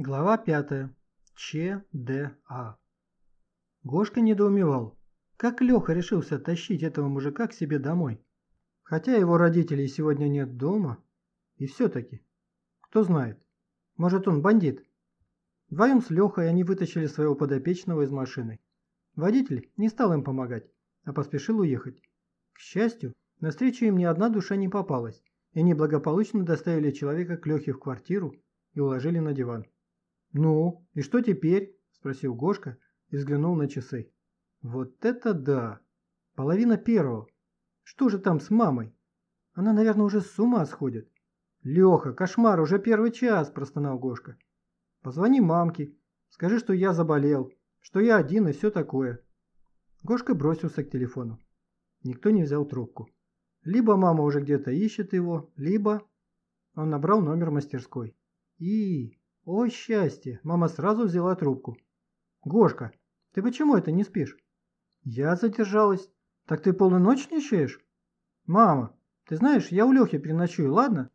Глава пятая. ЧДА. Гошка недоумевал, как Леха решился тащить этого мужика к себе домой. Хотя его родителей сегодня нет дома, и все-таки, кто знает, может он бандит. Вдвоем с Лехой они вытащили своего подопечного из машины. Водитель не стал им помогать, а поспешил уехать. К счастью, навстречу им ни одна душа не попалась, и они благополучно доставили человека к Лехе в квартиру и уложили на диван. «Ну, и что теперь?» – спросил Гошка и взглянул на часы. «Вот это да! Половина первого. Что же там с мамой? Она, наверное, уже с ума сходит». «Леха, кошмар, уже первый час!» – простонал Гошка. «Позвони мамке, скажи, что я заболел, что я один и все такое». Гошка бросился к телефону. Никто не взял трубку. Либо мама уже где-то ищет его, либо... Он набрал номер мастерской. И... О, счастье! Мама сразу взяла трубку. «Гошка, ты почему это не спишь?» «Я задержалась. Так ты полночничаешь?» «Мама, ты знаешь, я у Лехи переночую, ладно?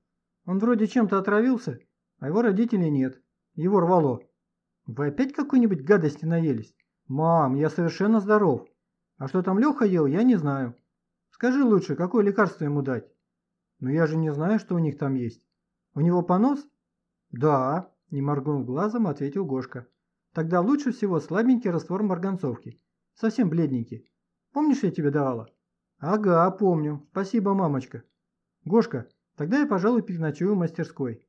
Он вроде чем-то отравился, а его родителей нет. Его рвало. Вы опять какой-нибудь гадости наелись? Мам, я совершенно здоров. А что там Леха ел, я не знаю. Скажи лучше, какое лекарство ему дать?» «Но я же не знаю, что у них там есть. У него понос?» «Да», не моргнув глазом, ответил Гошка. Тогда лучше всего слабенький раствор марганцовки. Совсем бледненький. Помнишь, я тебе давала? Ага, помню. Спасибо, мамочка. Гошка, тогда я, пожалуй, переночую в мастерской.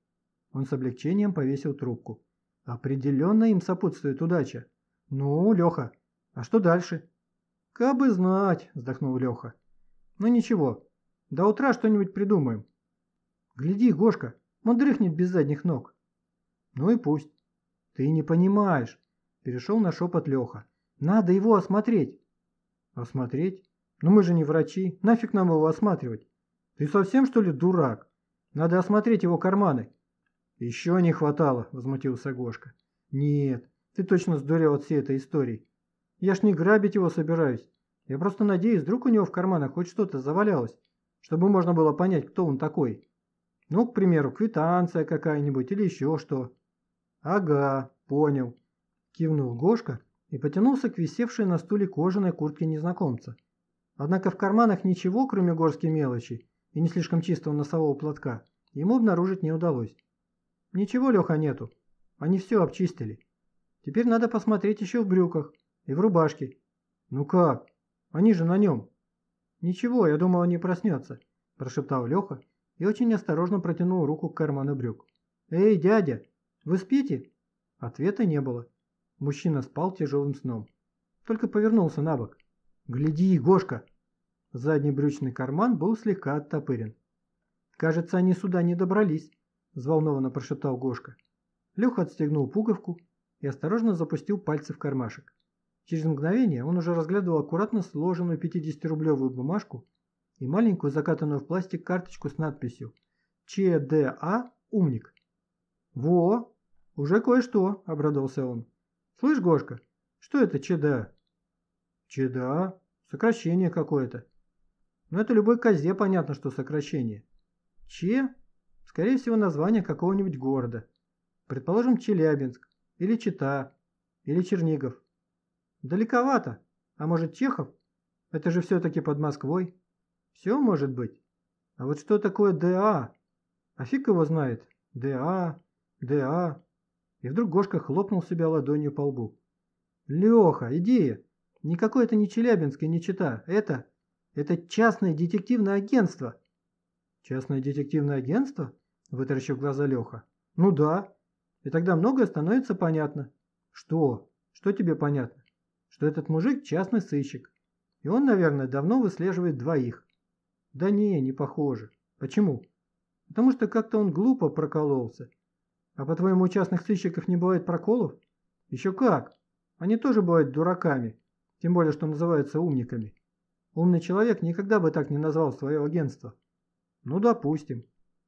Он с облегчением повесил трубку. Определенно им сопутствует удача. Ну, Леха, а что дальше? Кабы знать, вздохнул Леха. Ну ничего, до утра что-нибудь придумаем. Гляди, Гошка, он дрыхнет без задних ног. Ну и пусть. Ты не понимаешь. Перешел на шепот Леха. Надо его осмотреть. Осмотреть? Ну мы же не врачи. Нафиг нам его осматривать? Ты совсем что ли дурак? Надо осмотреть его карманы. Еще не хватало, возмутился Гошка. Нет, ты точно сдурел от всей этой истории. Я ж не грабить его собираюсь. Я просто надеюсь, вдруг у него в карманах хоть что-то завалялось, чтобы можно было понять, кто он такой. Ну, к примеру, квитанция какая-нибудь или еще что. «Ага, понял», – кивнул Гошка и потянулся к висевшей на стуле кожаной куртке незнакомца. Однако в карманах ничего, кроме горской мелочи и не слишком чистого носового платка, ему обнаружить не удалось. «Ничего, Леха, нету. Они все обчистили. Теперь надо посмотреть еще в брюках и в рубашке». «Ну как? Они же на нем». «Ничего, я думал, он не проснется», – прошептал Леха и очень осторожно протянул руку к карману брюк. «Эй, дядя!» «Вы спите?» Ответа не было. Мужчина спал тяжелым сном. Только повернулся на бок. «Гляди, Гошка!» Задний брючный карман был слегка оттопырен. «Кажется, они сюда не добрались», – взволнованно прошептал Гошка. Леха отстегнул пуговку и осторожно запустил пальцы в кармашек. Через мгновение он уже разглядывал аккуратно сложенную 50-рублевую бумажку и маленькую закатанную в пластик карточку с надписью «ЧДА Умник». «Во, «Уже кое-что», — обрадовался он. «Слышь, Гошка, что это ЧДА?» «ЧДА? Сокращение какое-то». «Ну это любой козе понятно, что сокращение». «Че?» Скорее всего, название какого-нибудь города. Предположим, Челябинск, или Чита, или Чернигов. Далековато. А может, Чехов? Это же все-таки под Москвой. Все может быть. А вот что такое ДА? А фиг его знает. ДА, ДА. И вдруг Гошка хлопнул себя ладонью по лбу. «Леха, идея! Никакое это не Челябинское, не Чита. Это... это частное детективное агентство!» «Частное детективное агентство?» – вытаращив глаза Леха. «Ну да. И тогда многое становится понятно». «Что? Что тебе понятно?» «Что этот мужик частный сыщик. И он, наверное, давно выслеживает двоих». «Да не, не похоже. Почему?» «Потому что как-то он глупо прокололся. А по-твоему, у частных сыщиков не бывает проколов? Еще как. Они тоже бывают дураками, тем более, что называются умниками. Умный человек никогда бы так не назвал свое агентство. Ну, допустим.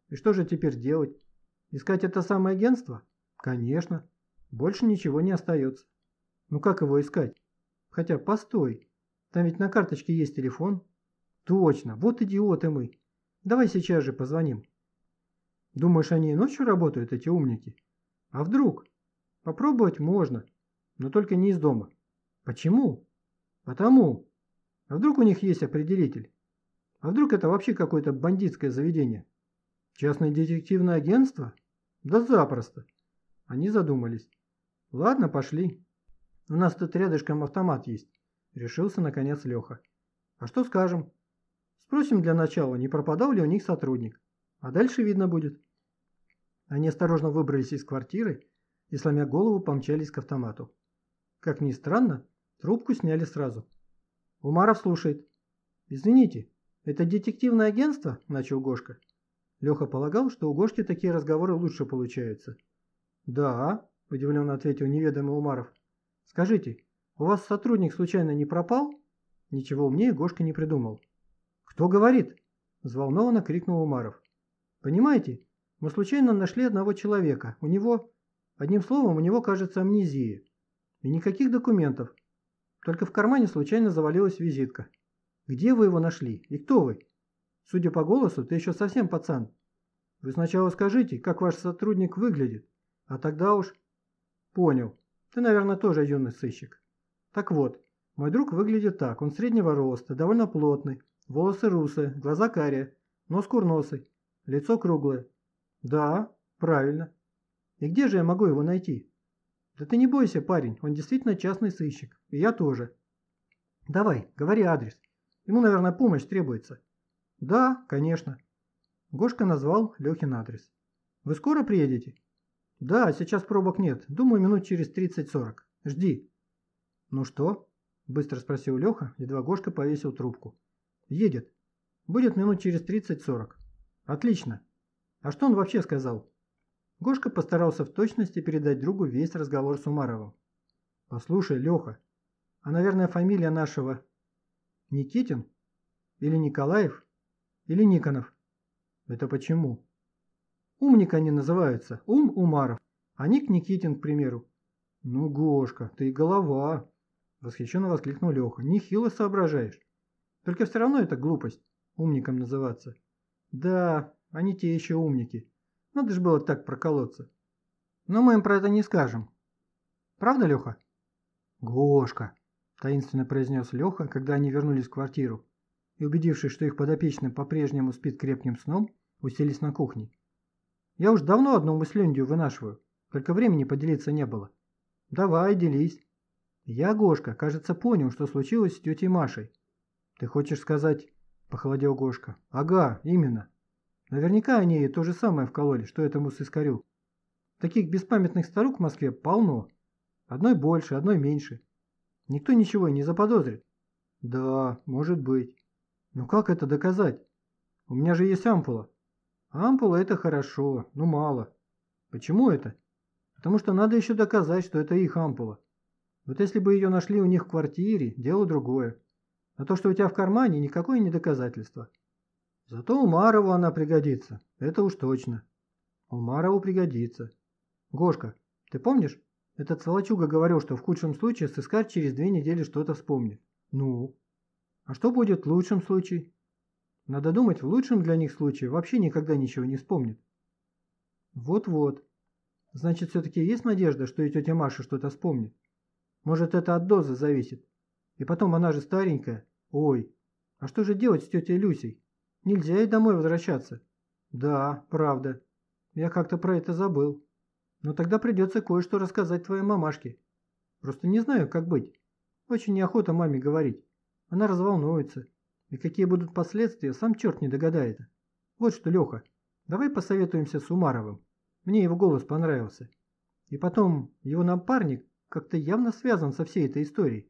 И что же теперь делать? Искать это самое агентство? Конечно. Больше ничего не остается. Ну как его искать? Хотя, постой. Там ведь на карточке есть телефон. Точно, вот идиоты мы. Давай сейчас же позвоним. Думаешь, они и ночью работают, эти умники? А вдруг? Попробовать можно, но только не из дома. Почему? Потому. А вдруг у них есть определитель? А вдруг это вообще какое-то бандитское заведение? Частное детективное агентство? Да запросто. Они задумались. Ладно, пошли. У нас тут рядышком автомат есть. Решился наконец Леха. А что скажем? Спросим для начала, не пропадал ли у них сотрудник. А дальше видно будет. Они осторожно выбрались из квартиры и, сломя голову, помчались к автомату. Как ни странно, трубку сняли сразу. Умаров слушает. «Извините, это детективное агентство?» – начал Гошка. Леха полагал, что у Гошки такие разговоры лучше получаются. «Да», – удивленно ответил неведомый Умаров. «Скажите, у вас сотрудник случайно не пропал?» Ничего умнее Гошка не придумал. «Кто говорит?» – взволнованно крикнул Умаров. «Понимаете, мы случайно нашли одного человека. У него, одним словом, у него, кажется, амнезия. И никаких документов. Только в кармане случайно завалилась визитка. Где вы его нашли? И кто вы? Судя по голосу, ты еще совсем пацан. Вы сначала скажите, как ваш сотрудник выглядит, а тогда уж... Понял. Ты, наверное, тоже юный сыщик. Так вот, мой друг выглядит так. Он среднего роста, довольно плотный, волосы русые, глаза карие, нос курносый, лицо круглое. Да, правильно. И где же я могу его найти? Да ты не бойся, парень, он действительно частный сыщик. И я тоже. Давай, говори адрес. Ему, наверное, помощь требуется. Да, конечно. Гошка назвал Лехин адрес. Вы скоро приедете? Да, сейчас пробок нет. Думаю, минут через 30-40. Жди. Ну что? Быстро спросил Леха, едва Гошка повесил трубку. Едет. Будет минут через 30-40. Отлично. А что он вообще сказал? Гошка постарался в точности передать другу весь разговор с Умаровым. «Послушай, Леха, а, наверное, фамилия нашего Никитин? Или Николаев? Или Никонов? Это почему? Умник они называются, Ум Умаров, а Ник Никитин, к примеру. Ну, Гошка, ты голова!» Восхищенно воскликнул Леха. «Нехило соображаешь. Только все равно это глупость, умником называться. Да, они те еще умники. Надо же было так проколоться. Но мы им про это не скажем. Правда, Леха? Гошка, таинственно произнес Леха, когда они вернулись в квартиру. И убедившись, что их подопечный по-прежнему спит крепким сном, уселись на кухне. Я уж давно одну мыслендию вынашиваю, только времени поделиться не было. Давай, делись. Я, Гошка, кажется, понял, что случилось с тетей Машей. Ты хочешь сказать, похолодел Гошка. Ага, именно. Наверняка они то же самое вкололи, что этому сыскарю. Таких беспамятных старух в Москве полно. Одной больше, одной меньше. Никто ничего не заподозрит. Да, может быть. Но как это доказать? У меня же есть ампула. Ампула это хорошо, но мало. Почему это? Потому что надо еще доказать, что это их ампула. Вот если бы ее нашли у них в квартире, дело другое. А то, что у тебя в кармане, никакое не доказательство. Зато Умарову она пригодится, это уж точно. Умарову пригодится. Гошка, ты помнишь, этот сволочуга говорил, что в худшем случае сыскарь через две недели что-то вспомнит. Ну? А что будет в лучшем случае? Надо думать, в лучшем для них случае вообще никогда ничего не вспомнит. Вот-вот. Значит, все-таки есть надежда, что и тетя Маша что-то вспомнит? Может, это от дозы зависит? И потом она же старенькая. Ой, а что же делать с тетей Люсей? Нельзя ей домой возвращаться. Да, правда. Я как-то про это забыл. Но тогда придется кое-что рассказать твоей мамашке. Просто не знаю, как быть. Очень неохота маме говорить. Она разволнуется. И какие будут последствия, сам черт не догадается. Вот что, Леха, давай посоветуемся с Умаровым. Мне его голос понравился. И потом, его напарник как-то явно связан со всей этой историей.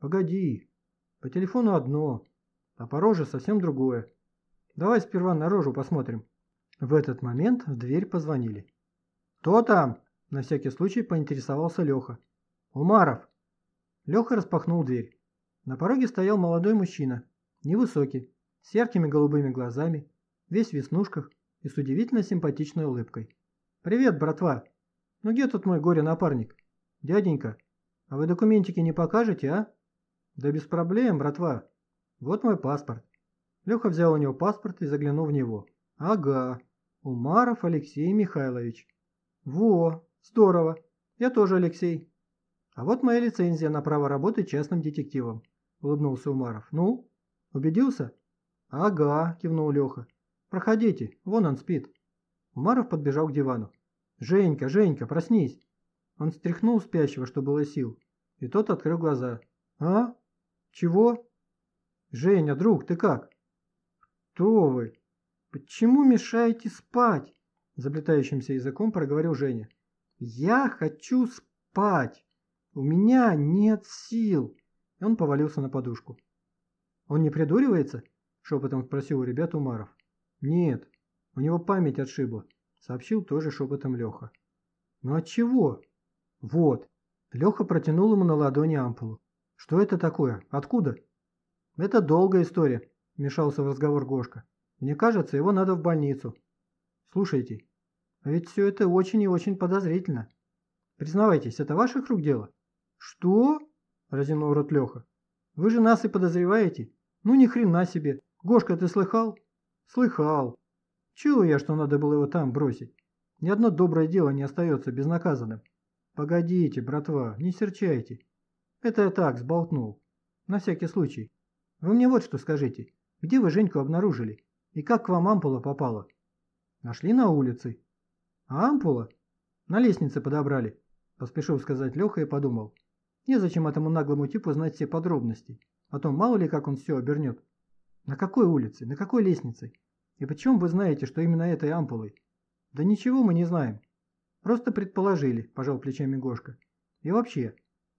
Погоди, по телефону одно, а по роже совсем другое. Давай сперва на рожу посмотрим. В этот момент в дверь позвонили. «Кто там?» – на всякий случай поинтересовался Леха. «Умаров». Леха распахнул дверь. На пороге стоял молодой мужчина, невысокий, с яркими голубыми глазами, весь в веснушках и с удивительно симпатичной улыбкой. «Привет, братва! Ну где тут мой горе-напарник? Дяденька, а вы документики не покажете, а?» «Да без проблем, братва. Вот мой паспорт. Леха взял у него паспорт и заглянул в него. Ага, Умаров Алексей Михайлович. Во, здорово. Я тоже Алексей. А вот моя лицензия на право работать частным детективом, улыбнулся Умаров. Ну, убедился? Ага, кивнул Леха. Проходите, вон он спит. Умаров подбежал к дивану. Женька, Женька, проснись. Он стряхнул спящего, что было сил, и тот открыл глаза. А? Чего? Женя, друг, ты как? Кто вы? Почему мешаете спать? Заплетающимся языком проговорил Женя. Я хочу спать. У меня нет сил. И он повалился на подушку. Он не придуривается? Шепотом спросил у ребят Умаров. Нет, у него память отшибла, сообщил тоже шепотом Леха. Ну от чего? Вот. Леха протянул ему на ладони ампулу. Что это такое? Откуда? Это долгая история, вмешался в разговор Гошка. Мне кажется, его надо в больницу. Слушайте, а ведь все это очень и очень подозрительно. Признавайтесь, это ваших рук дело? Что? Разинул рот Леха. Вы же нас и подозреваете? Ну ни хрена себе. Гошка, ты слыхал? Слыхал. Чего я, что надо было его там бросить? Ни одно доброе дело не остается безнаказанным. Погодите, братва, не серчайте. Это я так, сболтнул. На всякий случай. Вы мне вот что скажите. Где вы Женьку обнаружили? И как к вам ампула попала? Нашли на улице. А ампула? На лестнице подобрали. Поспешил сказать Леха и подумал. Незачем этому наглому типу знать все подробности. А то мало ли как он все обернет. На какой улице? На какой лестнице? И почему вы знаете, что именно этой ампулой? Да ничего мы не знаем. Просто предположили, пожал плечами Гошка. И вообще,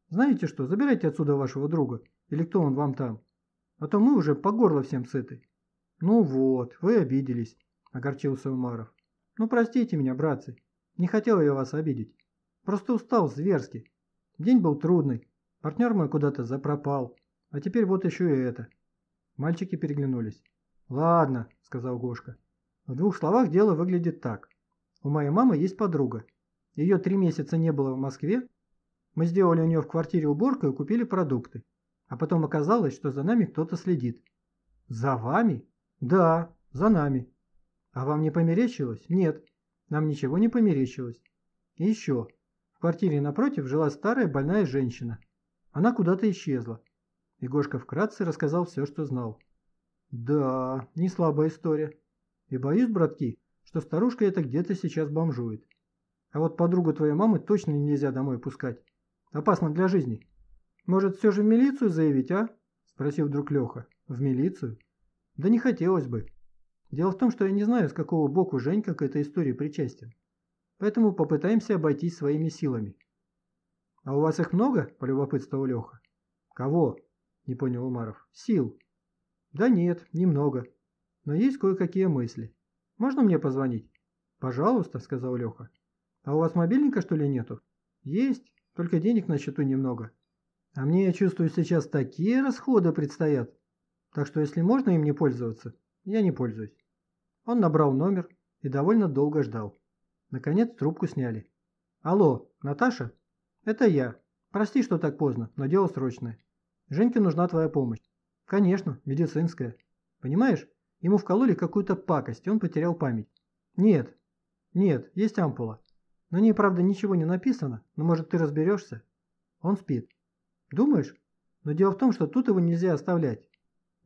знаете что, забирайте отсюда вашего друга, или кто он вам там. А то мы уже по горло всем сыты. Ну вот, вы обиделись, огорчился Умаров. Ну простите меня, братцы, не хотел я вас обидеть. Просто устал зверски. День был трудный, партнер мой куда-то запропал, а теперь вот еще и это. Мальчики переглянулись. «Ладно», — сказал Гошка. «В двух словах дело выглядит так. У моей мамы есть подруга, ее три месяца не было в Москве. Мы сделали у нее в квартире уборку и купили продукты. А потом оказалось, что за нами кто-то следит. За вами? Да, за нами. А вам не померещилось? Нет, нам ничего не померещилось. И еще. В квартире напротив жила старая больная женщина. Она куда-то исчезла. И Гошка вкратце рассказал все, что знал. Да, не слабая история. И боюсь, братки, что старушка эта где-то сейчас бомжует. А вот подругу твоей мамы точно нельзя домой пускать. Опасно для жизни. Может, все же в милицию заявить, а? Спросил вдруг Леха. В милицию? Да не хотелось бы. Дело в том, что я не знаю, с какого боку Женька к этой истории причастен. Поэтому попытаемся обойтись своими силами. А у вас их много? Полюбопытствовал Леха. Кого? Не понял Умаров. Сил. Да нет, немного. Но есть кое-какие мысли. Можно мне позвонить? Пожалуйста, сказал Леха. А у вас мобильника, что ли, нету? Есть, только денег на счету немного. А мне, я чувствую, сейчас такие расходы предстоят. Так что, если можно им не пользоваться, я не пользуюсь. Он набрал номер и довольно долго ждал. Наконец трубку сняли. Алло, Наташа? Это я. Прости, что так поздно, но дело срочное. Женьке нужна твоя помощь. Конечно, медицинская. Понимаешь, ему вкололи какую-то пакость, и он потерял память. Нет, нет, есть ампула. На ней, правда, ничего не написано, но, может, ты разберешься? Он спит. Думаешь? Но дело в том, что тут его нельзя оставлять.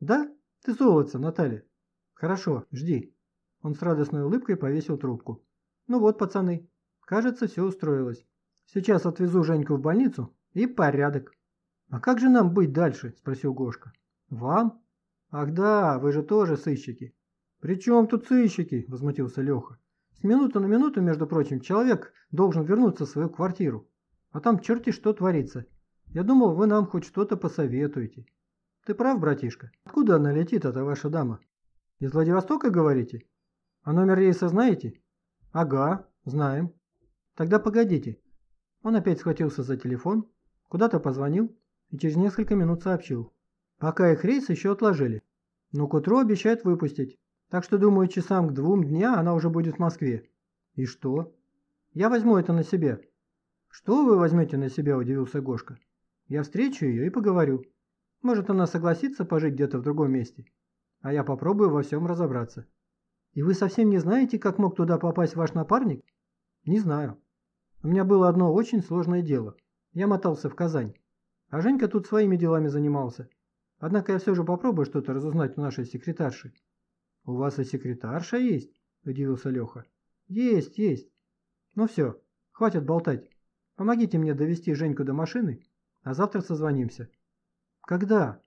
Да? Ты золотце, Наталья. Хорошо, жди. Он с радостной улыбкой повесил трубку. Ну вот, пацаны, кажется, все устроилось. Сейчас отвезу Женьку в больницу и порядок. А как же нам быть дальше? Спросил Гошка. Вам? Ах да, вы же тоже сыщики. При чем тут сыщики? Возмутился Леха. С минуты на минуту, между прочим, человек должен вернуться в свою квартиру. А там черти что творится. Я думал, вы нам хоть что-то посоветуете. Ты прав, братишка. Откуда она летит, эта ваша дама? Из Владивостока, говорите? А номер рейса знаете? Ага, знаем. Тогда погодите. Он опять схватился за телефон, куда-то позвонил и через несколько минут сообщил. Пока их рейс еще отложили. Но к утру обещают выпустить. Так что, думаю, часам к двум дня она уже будет в Москве. И что? Я возьму это на себя. Что вы возьмете на себя, удивился Гошка. Я встречу ее и поговорю. Может, она согласится пожить где-то в другом месте. А я попробую во всем разобраться. И вы совсем не знаете, как мог туда попасть ваш напарник? Не знаю. У меня было одно очень сложное дело. Я мотался в Казань. А Женька тут своими делами занимался. Однако я все же попробую что-то разузнать у нашей секретарши. «У вас и секретарша есть?» – удивился Леха. «Есть, есть. Ну все, хватит болтать. Помогите мне довести Женьку до машины, а завтра созвонимся». «Когда?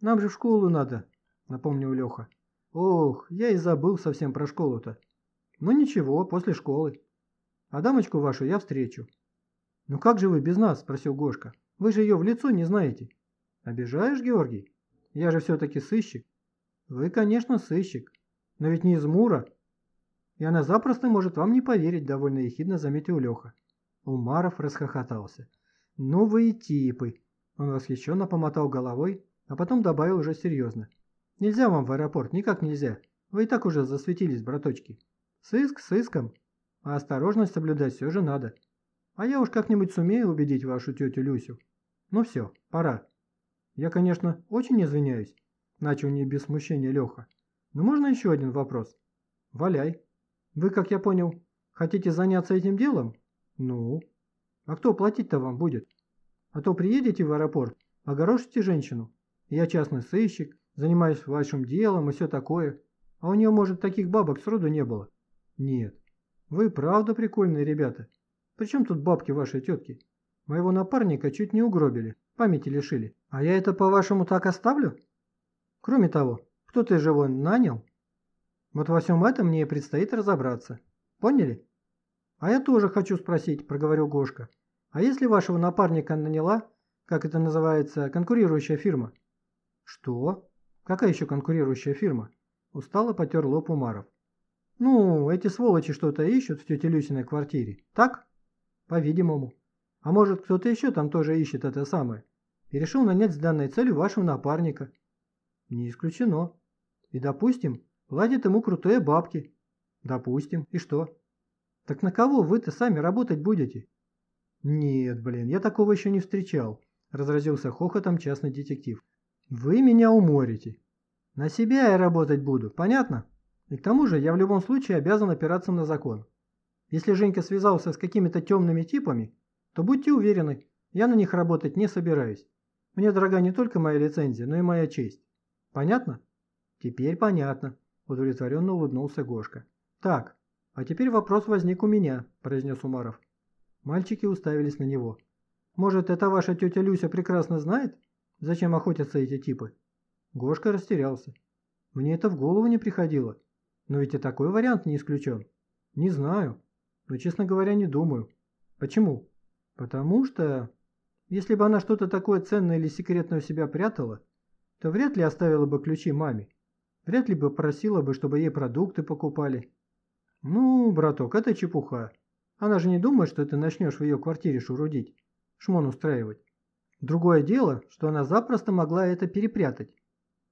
Нам же в школу надо», – напомнил Леха. «Ох, я и забыл совсем про школу-то. Ну ничего, после школы. А дамочку вашу я встречу». «Ну как же вы без нас?» – спросил Гошка. «Вы же ее в лицо не знаете». «Обижаешь, Георгий? Я же все-таки сыщик». «Вы, конечно, сыщик. Но ведь не из Мура. И она запросто может вам не поверить, довольно ехидно заметил Леха. Умаров расхохотался. Вы и типы. Он восхищенно помотал головой, а потом добавил уже серьезно. Нельзя вам в аэропорт, никак нельзя. Вы и так уже засветились, браточки. Сыск сыском, а осторожность соблюдать все же надо. А я уж как-нибудь сумею убедить вашу тетю Люсю. Ну все, пора. Я, конечно, очень извиняюсь, начал не без смущения Леха. Но можно еще один вопрос? Валяй. Вы, как я понял, хотите заняться этим делом? Ну? А кто платить-то вам будет? А то приедете в аэропорт, огорошите женщину. Я частный сыщик, занимаюсь вашим делом и все такое. А у нее, может, таких бабок сроду не было? Нет. Вы правда прикольные ребята. Причем тут бабки вашей тетки? Моего напарника чуть не угробили, памяти лишили. А я это, по-вашему, так оставлю? Кроме того, кто-то же его нанял. Вот во всем этом мне и предстоит разобраться. Поняли? А я тоже хочу спросить, проговорил Гошка. А если вашего напарника наняла, как это называется, конкурирующая фирма? Что? Какая еще конкурирующая фирма? Устало потер лоб Умаров. Ну, эти сволочи что-то ищут в тете Люсиной квартире, так? По-видимому. А может, кто-то еще там тоже ищет это самое и решил нанять с данной целью вашего напарника. Не исключено. И, допустим, платят ему крутые бабки. Допустим. И что? Так на кого вы-то сами работать будете? Нет, блин, я такого еще не встречал. Разразился хохотом частный детектив. Вы меня уморите. На себя я работать буду, понятно? И к тому же я в любом случае обязан опираться на закон. Если Женька связался с какими-то темными типами, то будьте уверены, я на них работать не собираюсь. Мне дорога не только моя лицензия, но и моя честь. Понятно? «Теперь понятно», – удовлетворенно улыбнулся Гошка. «Так, а теперь вопрос возник у меня», – произнес Умаров. Мальчики уставились на него. «Может, это ваша тетя Люся прекрасно знает, зачем охотятся эти типы?» Гошка растерялся. «Мне это в голову не приходило. Но ведь и такой вариант не исключен». «Не знаю. Но, честно говоря, не думаю». «Почему?» «Потому что...» Если бы она что-то такое ценное или секретное у себя прятала, то вряд ли оставила бы ключи маме. Вряд ли бы просила бы, чтобы ей продукты покупали. Ну, браток, это чепуха. Она же не думает, что ты начнешь в ее квартире шурудить, шмон устраивать. Другое дело, что она запросто могла это перепрятать.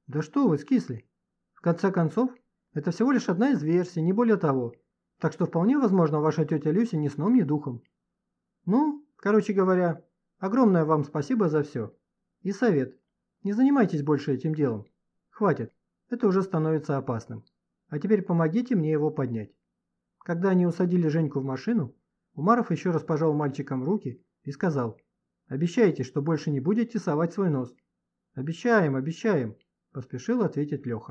Да что вы, скисли. В конце концов, это всего лишь одна из версий, не более того. Так что вполне возможно, ваша тетя Люся ни сном, ни духом. Ну, короче говоря, огромное вам спасибо за все. И совет. Не занимайтесь больше этим делом. Хватит. Это уже становится опасным. А теперь помогите мне его поднять. Когда они усадили Женьку в машину, Умаров еще раз пожал мальчикам руки и сказал, «Обещайте, что больше не будете совать свой нос». «Обещаем, обещаем», – поспешил ответить Леха.